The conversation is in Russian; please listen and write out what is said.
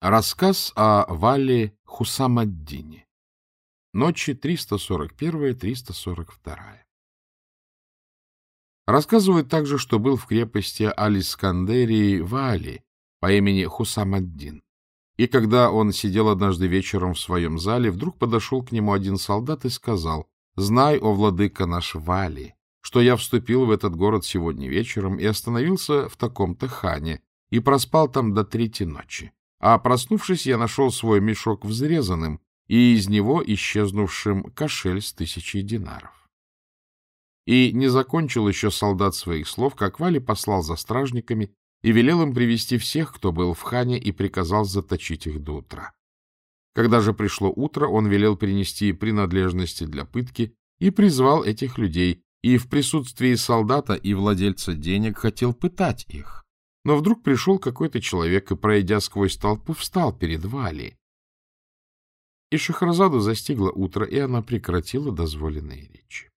Рассказ о Вале Хусамаддине. Ночи 341-342. Рассказывают также, что был в крепости Алискандерии Вали по имени Хусамаддин. И когда он сидел однажды вечером в своем зале, вдруг подошел к нему один солдат и сказал, «Знай, о владыка наш Вали, что я вступил в этот город сегодня вечером и остановился в таком-то хане и проспал там до третьей ночи. А проснувшись, я нашел свой мешок взрезанным и из него исчезнувшим кошель с тысячей динаров. И не закончил еще солдат своих слов, как Вали послал за стражниками и велел им привести всех, кто был в хане, и приказал заточить их до утра. Когда же пришло утро, он велел принести принадлежности для пытки и призвал этих людей, и в присутствии солдата и владельца денег хотел пытать их. Но вдруг пришел какой-то человек и, пройдя сквозь толпу, встал перед Вали. И Шахразаду застигло утро, и она прекратила дозволенные речи.